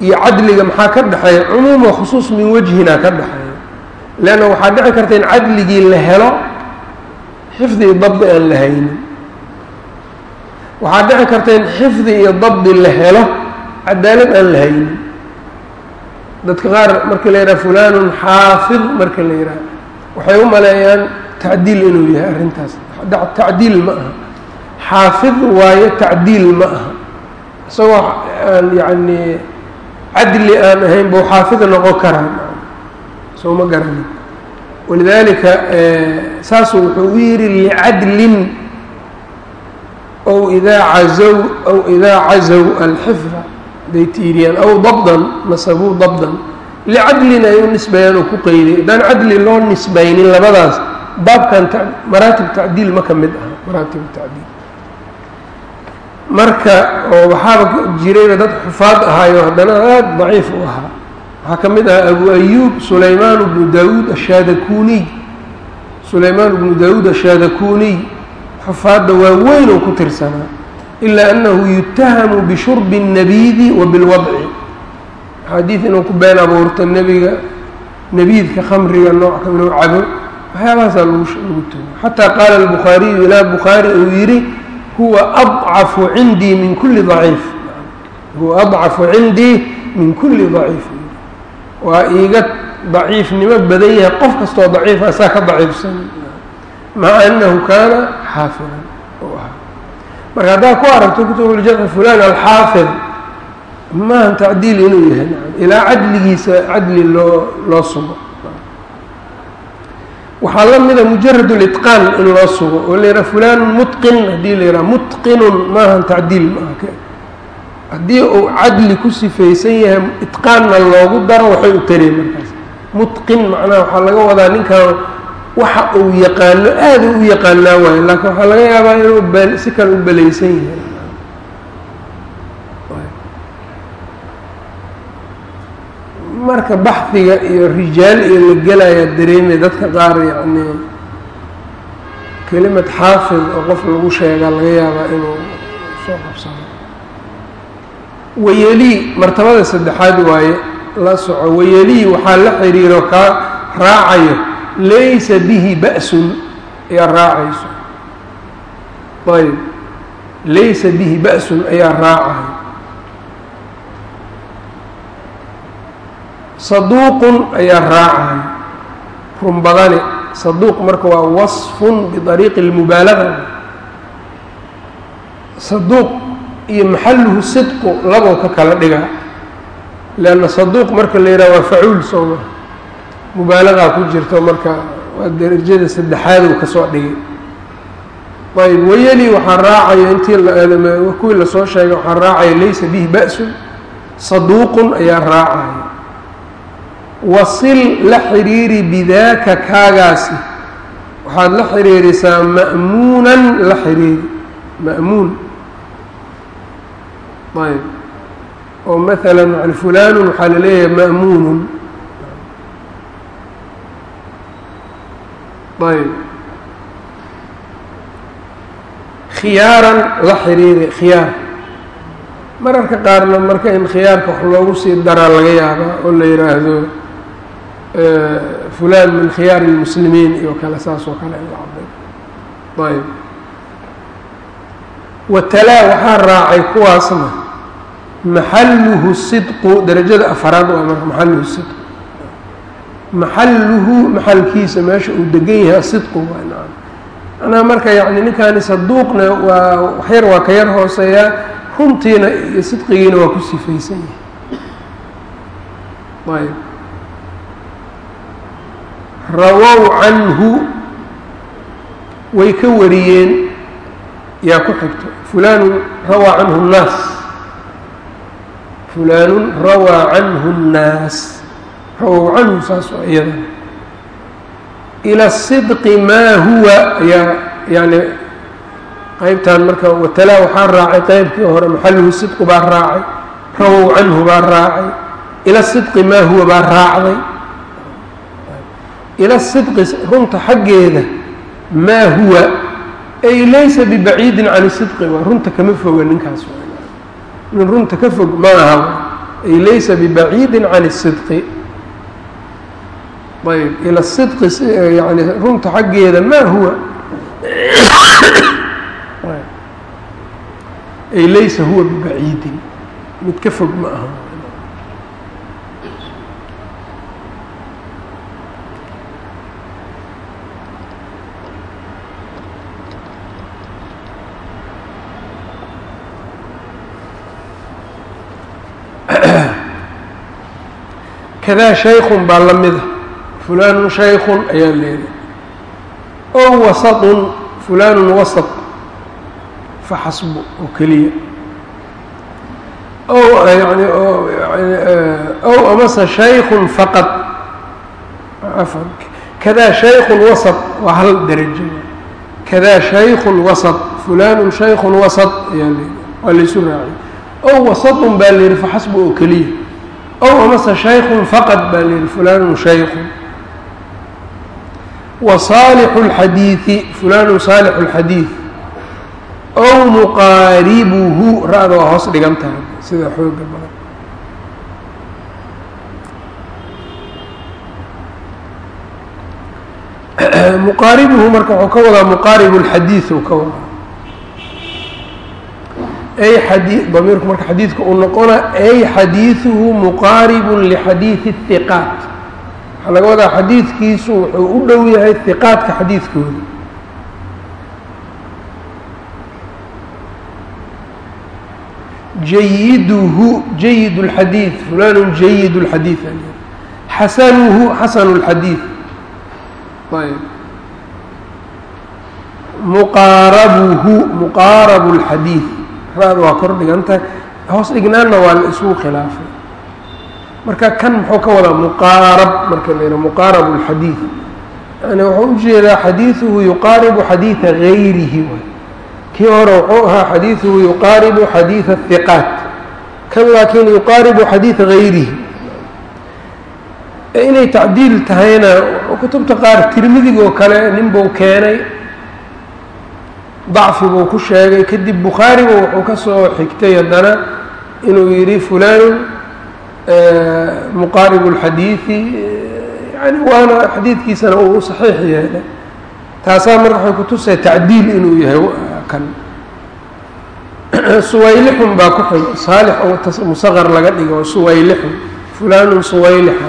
Speaker 1: iyo cadliga maxaa ka dhexeeya? Cumuum wa min wajhina ka dhexeeya. Leanna waxaa dhici karta in cadligii la helo xifdi iyo dabdi aan la haynin. Waxaa dhici karta in xifdi iyo dabdi la helo cadaalad aan la haynin. Dadka qaar marka la yidhaha fulanun xaafid marka la yidhaha waxay u maleeyaan tacdiil inuu yahay arrintaas. Tacdiil ma aha. Xaafid waayo tacdiil ma aha isagoo aan yacni cadli aan ahayn buu xaafid noqon karaa. Soo ma garanin walidaalika saasuu wuxuu u yidhi licadlin ow idaa cazow ow idaa cazow alxifda. Day tiiriyaan ow dabdan nasabuu dabdan. Licadlin ay u nisbeeyaan oo ku qeyday haddaan cadli loo nisbaynin labadaas baabkan maraatib tacdiil ma ka mid aha maraatib tacdiil marka oo waxaaba jirayba dad xufaad ahaayo haddana aada daciif u ahaa. Waxaa ka mid ahaa abu ayuub sulaymaan bnu daawuud ashaadakuniy sulaymaan bnu daawuud ashaadakuniy xufaadda waa weyn oo ku tirsanaa ilaa annahu yutahamu bishurbi الnabiidi wa bilwadci xadiid inuu ku been abuurto nebiga nebiidka khamriga nooc inuu cabo waxyaabahaasaa lagu lagu tugo xataa qaala albukhaariyu ilaa bukhaari uu yidhi huwa adcafu cindii min kulli daciif. Huwa adcafu cindii min kulli daciif. Waa iiga daciifnimo badan yahay qof kastoo daciifa asaa ka daciifsan. Maca annahu kaana xaafidan u ahaa marka haddaad ku aragto kutubuljarxi fulan alxaafid maahan tacdiil inuu yahay ilaa cadligiisa cadli loo loo sugo waxaa la mida mujarad litqaan in loo sugo oo la yidhaha fulanun mutqin haddii la yidhaha mutqinun maahan tacdiil maaha haddii uu cadli ku sifaysan yahay itqaanna loogu daro waxay u tareen markaas. Mutqin macnaha waxaa laga wadaa ninkan waxa uu yaqaano aada u yaqaanaa waayo laakiin waxaa laga yaabaa inuu si kale u belaysan yahay marka baxdiga iyo rijaal iyo la gelaya dareemay dadka qaar yacni kelimad xaafid oo qof lagu sheegaa laga yaabaa inuu soo qabsado. Wayelii martabada saddexaad waaye la soco. Wayelii waxaa la xiriiro kaa raacayo. Laysa bihi ba'sun. Ayaa raacayso. Ayb laysa bihi ba'sun ayaa raacayo saduuqun ayaa raacayo runbadane saduuq marka waa wasfun biariiqi اlmubaalaga saduuq iyo maxaluhu sidqu laboo ka kala dhigaa leanna saduuq marka la yidhaha waa facuul sooma mubaalagaa ku jirto marka waa derajada saddexaad uu ka soo dhigay. Ayb wayeli waxaa raacayo intii kuwii la soo sheegay waxaa raacayo laysa bihi ba'sun. Saduuqun ayaa raacayo wasil la xiriiri bidaaka kaagaasi. Waxaad la xiriirisaa ma'muunan la xiriiri ma'muun. Ayb. Oo maala yani fulanun waxaa la leeyahay ma'muunun. Ayb. Khiyaaran la xiriiri khiyaar. Mararka qaarna marka in khiyaarka wax loogu sii daraa laga yaabaa oo la yidhaahdo fulan min khiyaari اlmuslimiin iyo kale saas oo kale la cabay ayb watalaa waxaa raacay kuwaasna maxaluhu sidqu derajada afaraad waa marka maxaluhu sidqu. Maxaluhu maxalkiisa meesha uu degan yahay asidqu waa nacam manaa marka yani ninkaani saduuqna waa waxyar waa ka yar hooseeyaa runtiina iyo sidqigiina waa ku sifaysan yahay ayb rawow canhu way ka wariyeen yaa ku xigto fulaanun rawaa canhu الnaas fulaanun rawaa canhu الnaas rawow canhu saas oo iyada ilى الصidqi maa huwa ayaa yani qeybtan marka watalaa waxaa raacay qeybkii hore maxaluhu sidqu baa raacay rawow canhu baa raacay ila sidqi maa huwa baa raacday ila sidqi runta xaggeeda maa huwa ay laysa bibaciidin can sidqi waa runta kama foga ninkaas nin runta ka fog ma aha ay laysa bibaciidin can الsidqi ayb ila sidqi yani runta xaggeeda maa huwa. Ay laysa huwa bibaciidin mid ka fog ma aha kadaa shaykun baa la mida ah. fulaanun shaykun ayaan leeday oo wasatun fulaanun wasat. Fa xasbu oo keliya. Ow yani eh, ow amase shaykun faqad. Kadaa shaykun wasat waa hal derajo kadaa shaykun wasat fulaanun shaykun wasat ayaan leeday waa laysu raacay. Ow wasatun baa la yidhi faxasbu oo keliya ow amase shaykun faqad baa la yihi fulanun shaykun wa saalixu اlxadiiثi fulanun saalixu اlxadiiث ow muqaaribuhu ra-da waa hoos dhigan tahay sida xooga badan muqaaribuhu marka wuxuu ka wadaa muqaaribu اlxadiiث uu ka wadaa ay xadii damiirku marka xadiidka uu noqona ay xadiiثuhu muqaaribu lixadiiثi الhiqaat waxaa laga wadaa xadiidkiisu wuxuu u dhow yahay hiqaadka xadiidkooda jayiduhu jayid اlxadiid fulan jayid اlxadiid xasanuhu xasanu اlxadiid ayb muqaarabuhu muqaarabu اlxadiid ra-da waa kor dhigan tahay hoos dhignaanna waa la isugu khilaafay marka kan muxuu ka wadaa muqaarab marka la yidhaha muqaarabu اlxadiid yani wuxuu ujeedaa xadiiثuhu yuqaaribu xadiiثa gayrihi waay kii hore wuxuu ahaa xadiiثuhu yuqaaribu xadiiثa الhiqaat kan laakiin yuqaaribu xadiiثa gayrihi inay tacdiil tahayna kutubta qaar tirmidigoo kale nin buu keenay dacfi buu ku sheegay kadib bukhaariba wuxuu ka soo xigtay haddana inuu yidhi fulanu muqaaribu اlxadiiثi yani waana xadiidkiisana uu saxiix yeelay taasaa marka waxay kutusay tacdiil inuu yahay kan. *clears throat* Suwaylixun baa ku xig saalix oo musaqar laga dhigo suwaylixun fulanun suwaylixa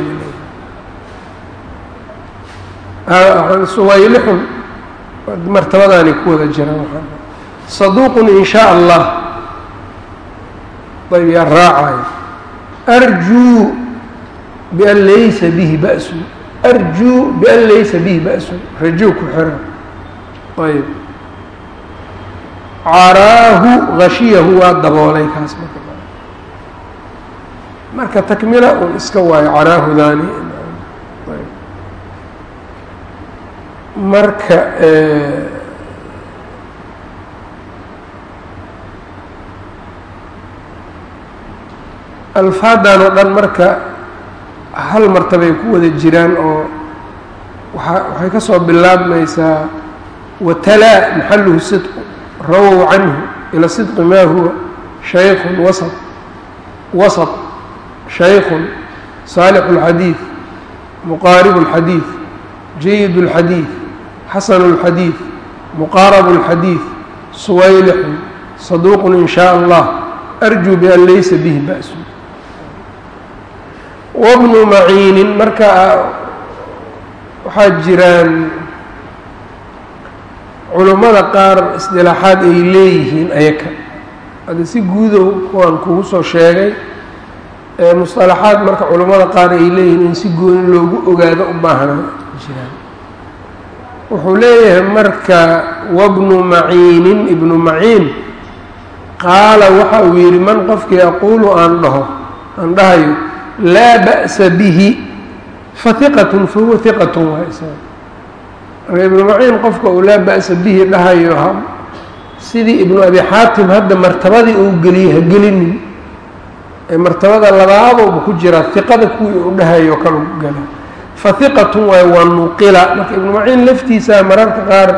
Speaker 1: suwaylixun martabadaanay ku wada jiraan saduuqun in shaa allah ayb yaa raacayo arjuu bian laysa bihi ba'su arjuu bian laysa bihi ba'su rajuu ku xira ayb caraahu hashiyahu waa daboolay kaas marka marka takmila un iska waayo caraahudaani marka alfaadan oo dhan marka hal martabay ku wada jiraan oo waa waxay ka soo bilaabmaysaa watalaa maxaluhu sidqu rawow canhu ila sidqi maa huwa shaykun wasط wasط shaykun saalixu اlxadiid muqaaribu اlxadiid jayid اlxadiid xasanu اlxadiid muqaarabu اlxadiid suwaylixun saduuqun in shaa allah arjuu bian laysa bihi ba'su wabnu maciinin marka waxaa jiraan culummada qaar isdilaaxaad ay leeyihiin ayaka hadda si guudow kuwaan kugu soo sheegay musطalaxaad marka culummada qaar ay leeyihiin in si gooni loogu ogaado u baahna jiraan wuxuu leeyahay marka wabnu maciinin ibnu maciin qaala waxa uu yidhi man qofkii aquulu aan dhaho aan dhahayo laa ba'sa bihi fahiqatun fahuwa hiqatun waa isaga. Marka ibnu maciin qofka uu laa ba'sa bihi dhahayo sidii ibnu abi xaatim hadda martabadii uu geliyey ha gelinin. Ee martabada labaadooba ku jiraa hiqada kuwii uu dhahayo kala gala fahiqatun waay waa nuqila. Marka ibnu maciin laftiisa mararka qaar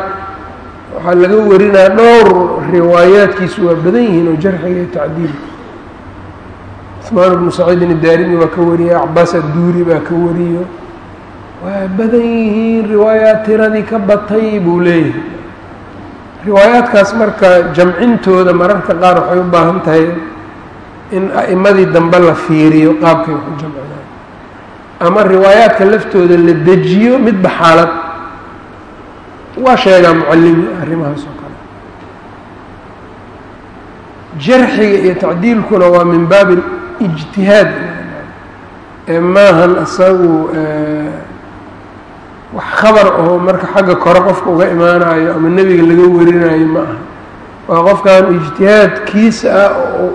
Speaker 1: waxaa laga warinaa dhowr riwaayaadkiisu waa badan yihiin oo jarxiga iyo tacdiilka cusmaan bnu saciidin idaarimi waa ka wariya cabaas adduuri baa ka wariyo. Waa badan yihiin riwaayaad tiradii ka batay buu leeyahay. Riwaayaadkaas marka jamcintooda mararka qaar waxay u baahan tahay in a'imadii dambe la fiiriyo qaabkay wax u jamcinaan ama riwaayaadka laftooda la dejiyo midba xaalad. Waa sheegaa mucallimi arrimahaas oo kale. Jarxiga iyo tacdiilkuna waa min baabi ijtihaad. Ee maahan isagu wax khabar oo marka xagga kore qofka uga imaanayo ama nebiga laga warinayo ma aha. Waa qofkan ijtihaadkiisa ah oo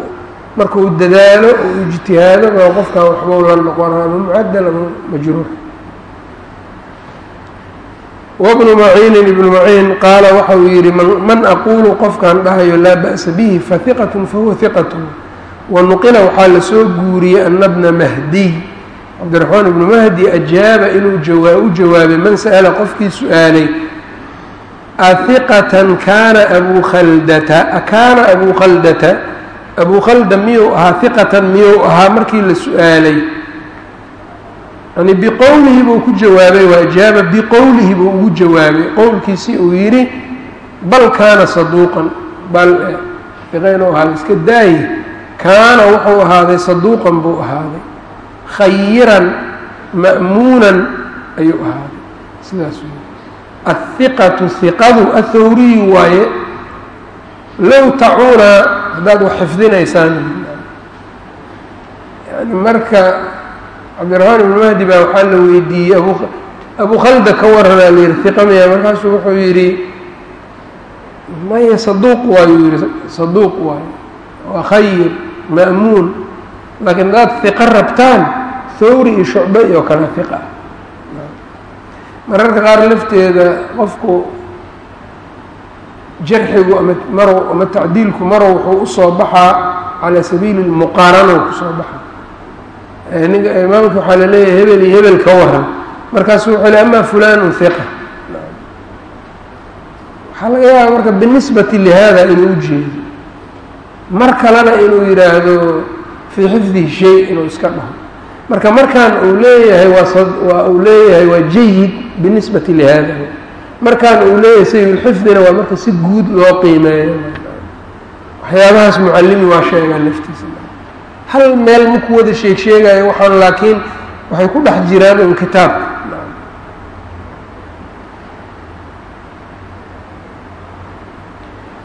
Speaker 1: markuu dadaalo uu ijtihaado baa qofkan waxbuu la noqonaa ama mucadal ama majruux wbnu maciinin ibnu maciin qaala waxa uu yidhi man aquulu qofkaan dhahayo laa ba'sa bihi fahiqat fahuwa hiqat wanuqila waxaa la soo guuriyey ana bna mahdiy cabdiraxmaan ibnu mahdi ajaaba inuu u jawaabay man sa'ala qofkii su'aalay kaana abuu khaldata akaana abuu khaldata abuu khalda miyuu ahaa hiqatan miyuu ahaa markii la su'aalay? Yani biqowlihi buu ku jawaabay waa ajaaba biqowlihi buu ugu jawaabay. Qowlkiisii uu yidhi bal kaana saduuqan bal iqaynu ahaada iska daayi. Kaana wuxuu ahaaday saduuqan buu ahaaday. Khayiran ma'muunan ayuu ahaaday. Sidaas wey ahiqatu hiqadu athawriyu waaye low tacuuna haddaad wax xifdinaysaan yani marka cabdiraxmaan ibnu mahdi baa waxaa la weydiiyey abu abu khalda ka waranaa la yihi hiqa maya markaasuu wuxuu yidhi maya saduuq waayuu yihi saduuq waayo waa khayir ma'muun laakiin haddaad hiqo rabtaan thawri iyo shucbe iyo kale hiqa mararka qaar lafteeda qofku jarxigu ama marow ama tacdiilku marow wuxuu u soo baxaa calaa sabiili lmuqaarano ku soo baxaa. Ninka imaamka waxaa la leeyahay hebel iyo hebel ka waran. Markaasu wuxuu le ama fulanu hiqa waxaa laga yaaba marka binisbati lihada inuu ujeedo mar kalena inuu yidhaahdo fii xifdihi shay inuu iska dhaho. Marka markaan uu leeyahay waa uu leeyahay waa jayid binisbati lihada markaan uu leeyahay sayulxifdina waa marka si guud loo qiimeeyo. Waxyaabahaas mucallimi waa sheegaa laftiisa. Hal meel maku wada sheeg sheegayo waxaan laakiin waxay ku dhex jiraan un kitaabka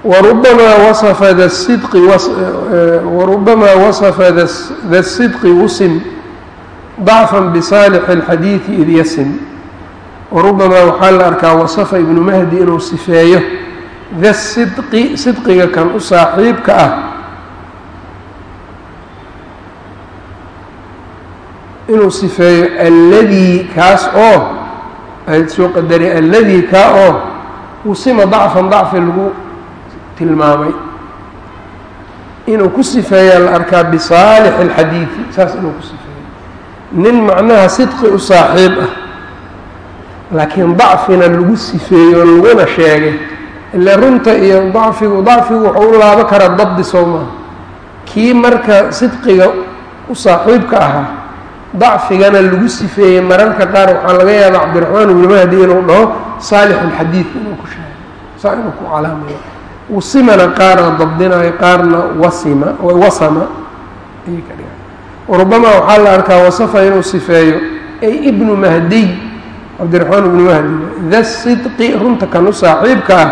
Speaker 1: warubamaa wasafa da sidqi warubamaa wasafa da sidqi dacfan bisaalixi اlxadiidi id yasim warubamaa waxaa la arkaa wasafa ibnu mahdi inuu sifeeyo da sidqi sidqiga kan u saaxiibka ah. Inuu sifeeyo alladii kaas oo soo qadari alladii kaa oo usima dacfan dacfi lagu tilmaamay. Inuu ku sifeeyaa la arkaa bisaalix alxadiidi saas inuu ku sifeeyo. Nin macnaha sidqi u saaxiib ah laakiin dacfina lagu sifeeyo laguna sheegay ile runta iyo dacfigu dacfigu wuxuu u laabo karaa dabdi soo maaha kii marka sidqiga u saaxiibka ahaa dacfigana lagu sifeeyey mararka qaar waxaa laga yaaba cabdiraxmaan ibnu mahdi inuu dhaho saalix alxadiid inuu ku sheego saa inuu ku calaamayo. Wasimana qaarna dabdinayo qaarna wasima wasama. Ayay ka dhigan rubamaa waxaa la arkaa wasafa inuu sifeeyo ay ibnu mahdiy cabdiraxmaan ibnu mahdi da sidqi runta kan u saaxiibka ah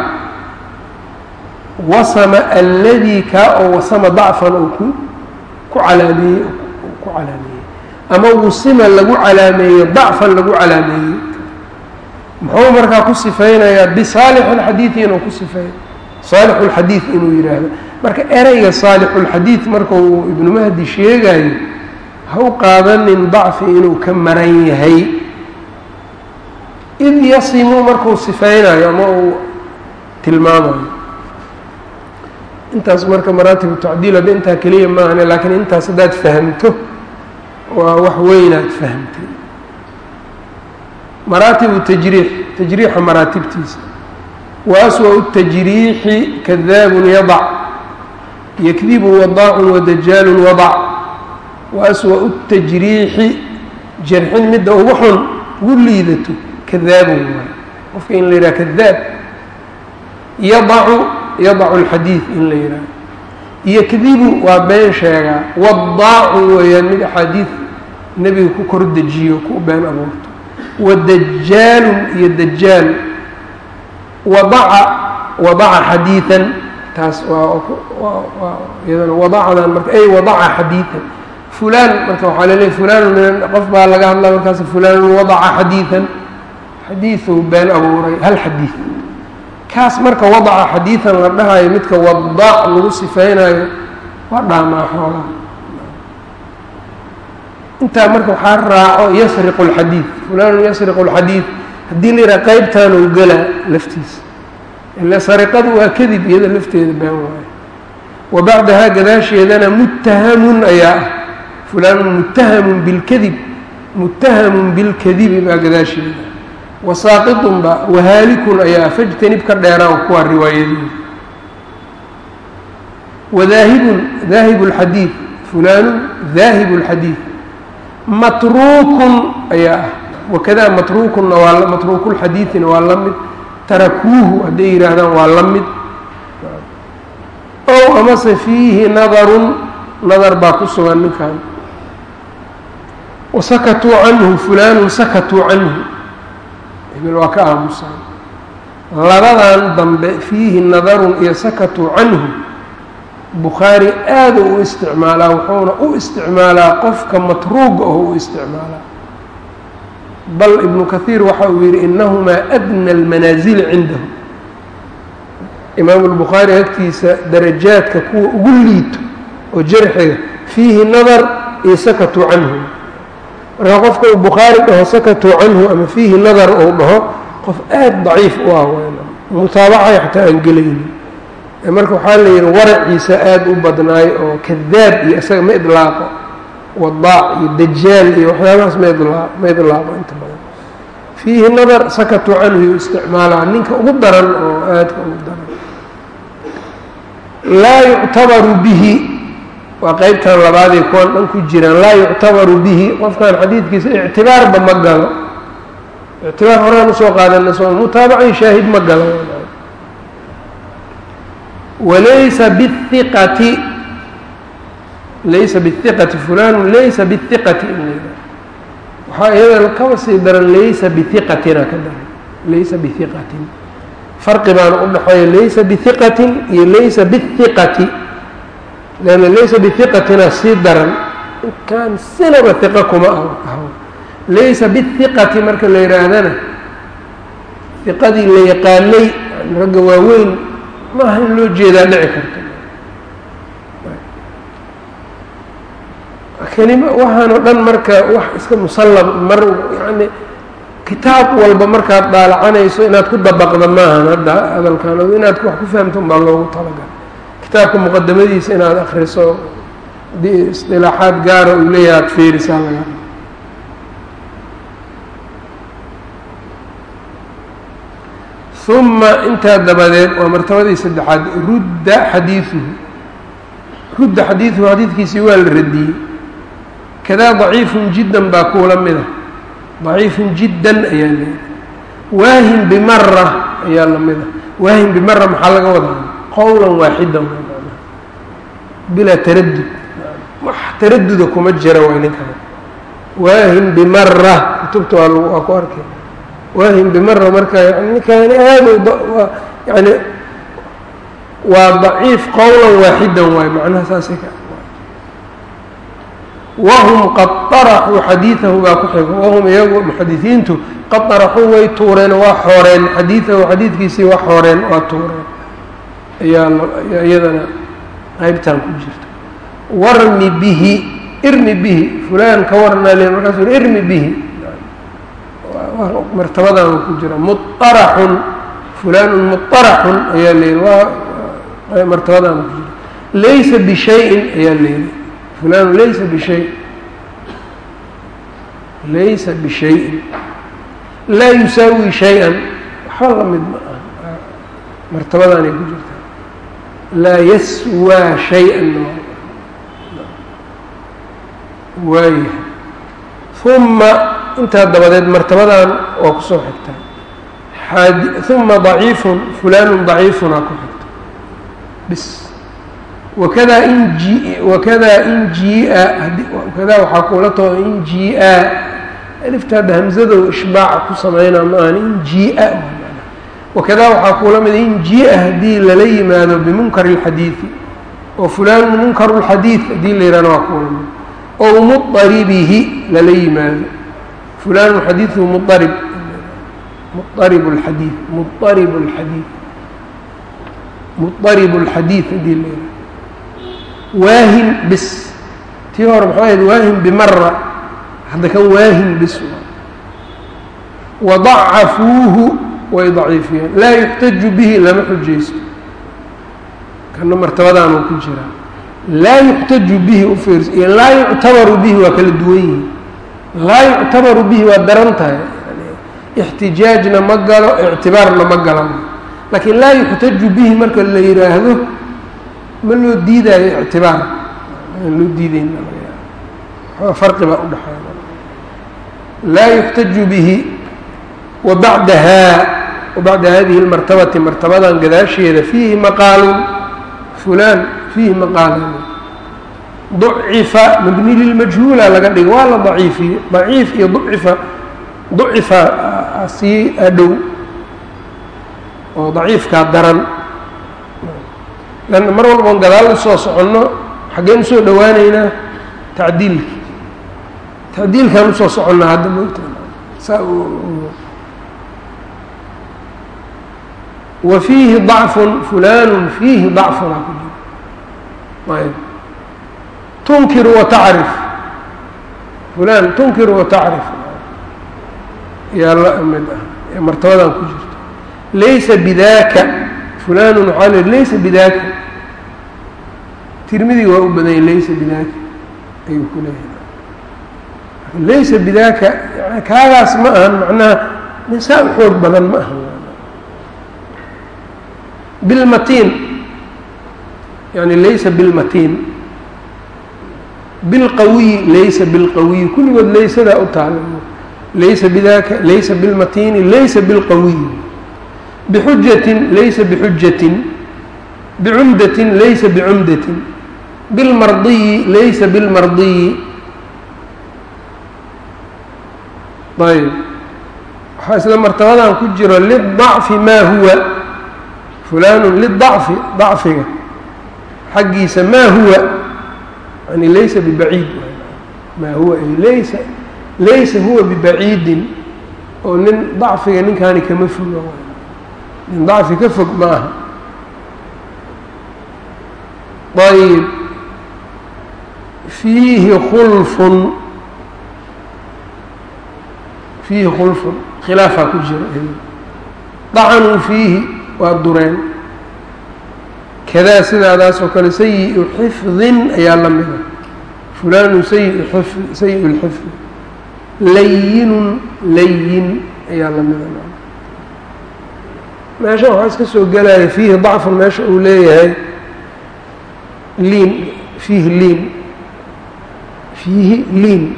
Speaker 1: wasama alladii kaa oo wasama dacfan uu ku ku calaameeyey ku calaameeyey ama wusima lagu calaameeyo dacfan lagu calaameeyey. Muxuu markaa ku sifeynayaa bisaalix اlxadiidi inuu ku sifeeyo saalix اlxadiid inuu yidhaahdo marka ereyga saalixulxadiid marka uu ibnu mahdi sheegayo ha u qaadanin dacfi inuu ka maran yahay id yasimu markuu sifeynayo ama uu tilmaamayo. Intaas marka maraatibu tacdiil hadda intaa keliya maahane laakiin intaas haddaad fahamto waa wax weynaad fahamtay. Maraatibu tajriix tajriixa maraatibtiisa. Wa aswa tajriixi kadaabun yadac yakdibu wadaacun wadajaalun wadac. Wa aswa tajriixi jarxin midda ugu xun ugu liidato kadaabun waay qofka in la yidhaha kadaab yadacu yadacu alxadiid in la yidhaha yakdibu waa been sheegaa wadaacu weeyaan mid axaadiid nebiga ku kor dejiyo ku been abuurto. Wadajaalun iyo dajaal wadaca wadaca xadiidan taas waa iyadana wadacdan marka ay wadaca xadiidan. Fulaan marka waxaa laleeyahy fulaan min qof baa laga hadlaa markaas fulaanun wadaca xadiidan xadiiu been abuuray hal xadiid kaas marka wadaca xadiian la dhahayo midka wadaac lagu sifeynayo waa dhaamaa xoogaa intaa marka waxaa raaco yasriqu lxadiid fulanu yasriqu lxadiid haddii la yidhaha qeybtaanuu gelaa laftiisa. Ila sariqadu waa kadib iyada lafteeda been waayo. Wa bacdahaa gadaasheedana muttahamun ayaa ah. Fulanun muttahamun bilkadib muttahamun bilkadibi baa gadaasheeda wasaaqitun ba wahaalikun ayaa fajtanib ka dheeraan kuwa riwaayadihi wadaahibun daahibu اlxadiid fulaanun daahibu اlxadiid matruukun ayaa ah. Wakadaa matruukunna waa matruukulxadiidina waa la mid. Tarakuuhu hadday yidhaahdaan waa la mid. Ow amase fiihi nadarun nadar baa ku sugan ninkan wasakatuu canhu fulaanun sakatuu canhu hebel waa ka aamusaan labadan dambe fiihi nadarun iyo sakatuu canhu bukhaari aada u isticmaalaa wuxuuna u isticmaalaa qofka matruuga oo u isticmaalaa bal ibnu kahiir waxa uu yidhi inahumaa adna almanaasili cindahu imaamu lbukhaari agtiisa darajaadka kuwa ugu liito oo jarxiga fiihi nadar iyo sakatuu canhu marka qofka uu bukhaari dhaho sakatuu canhu ama fiihi nadar uu dhaho qof aada daciif u ah mutaabacay xataa aan gelaynin. Marka waxaa la yidhi waraciisa aada u badnaay oo kadaab iyo isaga ma idlaaqo. Wadaac iyo dajaal iyo waxyaabahaas ma idlaa ma idlaaqo inta badan. Fiihi nadar sakatuu canhu yu isticmaalaa ninka ugu daran oo aadka ugu daran. Laa yuctabaru bihi waa qeybtan labaadee kuwan dhan ku jiraan laa yuctabaru bihi qofkan xadiidkiisa ictibaarba ma galo. Ictibaar horaan u soo qaadana soo mutaabacay shaahid ma galo. Walaysa bihiqati laysa bihiqati fulanu laysa bihiqati waxaa iyada kaba sii daran laysa bihiqatina ka daran. Laysa bihiqatin farqi baana u dhexeeya laysa bihiqatin iyo laysa bihiqati leanna laysa bihiqatina sii daran inkaan sinaba hiqa kuma aho laysa bihiqati marka la yidhaahdana hiqadii la yaqaanay ragga waaweyn maaha in loo jeedaa dhici karta kelima waxaanoo dhan marka wax iska musallam mar yani kitaab walba markaad daalacanayso inaad ku dabaqda maahan hadda hadalkan inaad wax ku fahamto un baa loogu talagal kitaabka muqadamadiisa inaad akriso haddii isdilaaxaad gaara uu leeyahay aada fiirisaa laga uma intaa dabadeed waa martabadii saddexaad rudda xadiiuhu rudda xadiiduhu xadiidkiisii waa la radiyey. Kadaa daciifun jiddan baa kuula mida daciifun jiddan ayaa leeyahay waahin bimara ayaa la mida waahin bimara maxaa laga wadaa? Qowlan waaxidan bilaa taradud wax taraduda kuma jira way ninkan. Waahin bimara kutubta waa waa ku arkay. Waahin bimara marka yani ninkaani aada yani waa daciif qowlan waaxidan waay macnaha saasay ka wahum qad طaraxuu xadiidahu baa ku xigo wahum iyagu muxadisiintu qad طaraxuu way tuureen waa xooreen. Xadiidahu xadiidkiisii waa xooreen waa tuureen. Ayaa iyadana qaybtan ku jirta warmi bihi irmi bihi fulaan ka warnaa le markaasu irmi bihi. Martabadan ku jira. Muطaraxun fulaanun muطaraxun ayaa leyihi waa martabadan ku jira. Laysa bishayin ayaa leyihi fulan laysa bishay laysa bishayin laa yusaawi shay-an. Waxba la mid ma ah martabadaanay ku jirtaa laa yaswaa shay-an waaya uma intaa dabadeed martabadan waa ku soo xigtaa uma daciifun fulaanu daciifunaa ku xigta bis wakadaa in ji wakadaa in jia wakadaa waxaa kuula tao in jia alifta hadda hamzado ishbaaca ku sameynaa ma ahan in jia wakadaa waxaa kuula mida in jia haddii lala yimaado bimunkari اlxadiidi oo fulaan munkaru اlxadiid haddii la yihahdo waa kuula mid ow muطaribihi lala yimaado fulaan xadiiثu muarib muarib اlxadiid muarib اlxadiid muarib اlxadiid haddii la yihahdo waahin bis tii hore maxay ahayd waahin bimara hadda kan waahin bis wadacafuuhu way daciifiyeen. laa yuxtaju bihi lama xujaysto. Kana martabadaanuu ku jiraa. laa yuxtaju bihi u fiirsa iyo laa yuctabaru bihi waa kala duwan yihiin laa yuctabaru bihi waa daran tahay. Ixtijaajna ma galo ictibaarna ma galan. Laakiin laa yuxtaju bihi marka la yidhaahdo ma loo diidaayo ictibaar. Loo diidayn farqi baa udhaxeeya laa yuxtaju bihi wa bacdahaa. wa bacda hadihi اlmartabati martabadan gadaasheeda fiihi maqaalun fulaan fiihi maqaalun ducifa mabni lilmajhuula laga dhigo waa la daciifiye daciif iyo ducifa ducifa sii adhow oo daciifkaa daran. Lanna mar walboon gadaal u soo soconno xaggeen u soo dhowaaneynaa tacdiilki. Tacdiilkaan u soo soconnaa hadda moogta saa wa fiihi ضacfun fulan fiihi jiro ayb tunkiru watacrif fulan tunkiru watacrif yaa la mid ah martabadan ku jirto. Laysa bidaka fulan waxaa l laysa bidaka tirmidiga waa u badanya laysa bidaka ayuu ku leeyahay. Laysa bidaka yani kaagaas ma ahan macnaha nisaa u xoog badan ma aha bilmatiin yani laysa bilmatiin bilqawiyi laysa bilqawiyi kulligood laysadaa u taala laysa bidaka laysa bilmatini laysa bilqawiyi bxujatin laysa bxujatin bicumdatin laysa bicumdatin bilmardiyi laysa bilmardiyi ayb waxaa isla martabadan ku jiro lidacfi maa huwa fulanu lidacfi dacfiga. Xaggiisa maa huwa yani laysa bibaciid. Maa huwa laysa laysa huwa bibaciidin. Oo nin dacfiga ninkaani kama foga nin dacfi ka fog ma aha fiihi khulfun. Fiihi khulfun. Khilaafaa ku jira. Dacanuu fiihi waa dureen. Kadaa sidaadaas oo kale sayi-u xifdin ayaa la mida. Fulaanu sayi xifd sayi lxifdi layinun layin ayaa la mida. Meesha waxaa iska soo gelaya fiihi dacfun meesha uu leeyahay liin fiihi liin fiihi liin.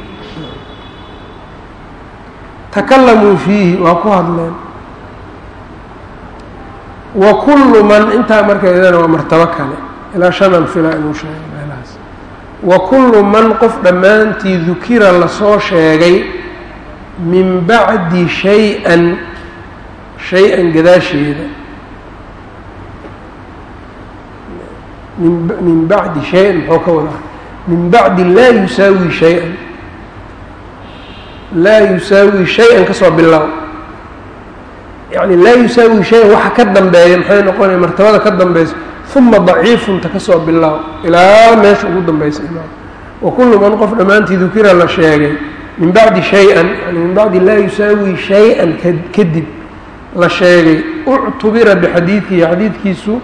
Speaker 1: Takalamuu fiihi waa ku hadleen wa kullu man intaa marka iyadana waa martabo kale. Ilaa shanan fila inuu sheegay meelahaas. Wa kullu man qof dhammaantii dukira la soo sheegay min bacdi shay-an shay-an gadaasheeda. Min bacdi shay-an muxuu ka wadaa. Min bacdi laa yusaawi shay-an. Laa yusaawi shay-an ka soo bilow yani laa yusaawi shay-an waxa ka dambeeya maxay noqonaya martabada ka dambeysa uma daciifunta ka soo bilow ilaa meesha ugu dambeysa imaam. Wa kullu man qof dhammaantii dukira la sheegay min bacdi shay-an yani min bacdi laa yusaawi shay-an kadib la sheegay uctubira bixadiidihi xadiidkiisu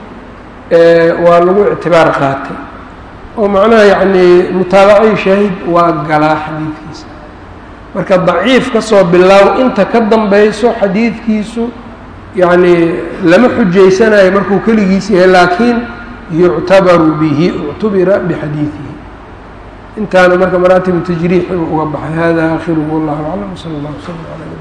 Speaker 1: waa lagu ictibaar qaatay. Oo macnaha yacni mutaabacay shaahid waa galaa xadiidkiisa marka daciif ka soo bilow inta ka dambayso xadiidkiisu yacni lama xujaysanayo markuu keligiis yahay laakiin yuctabaru bihi uctubira bixadiidihi intaana marka maraatibu tajriix uga baxay hada aakhiruhu wallahu aclam wsala allah wslam ala nabiy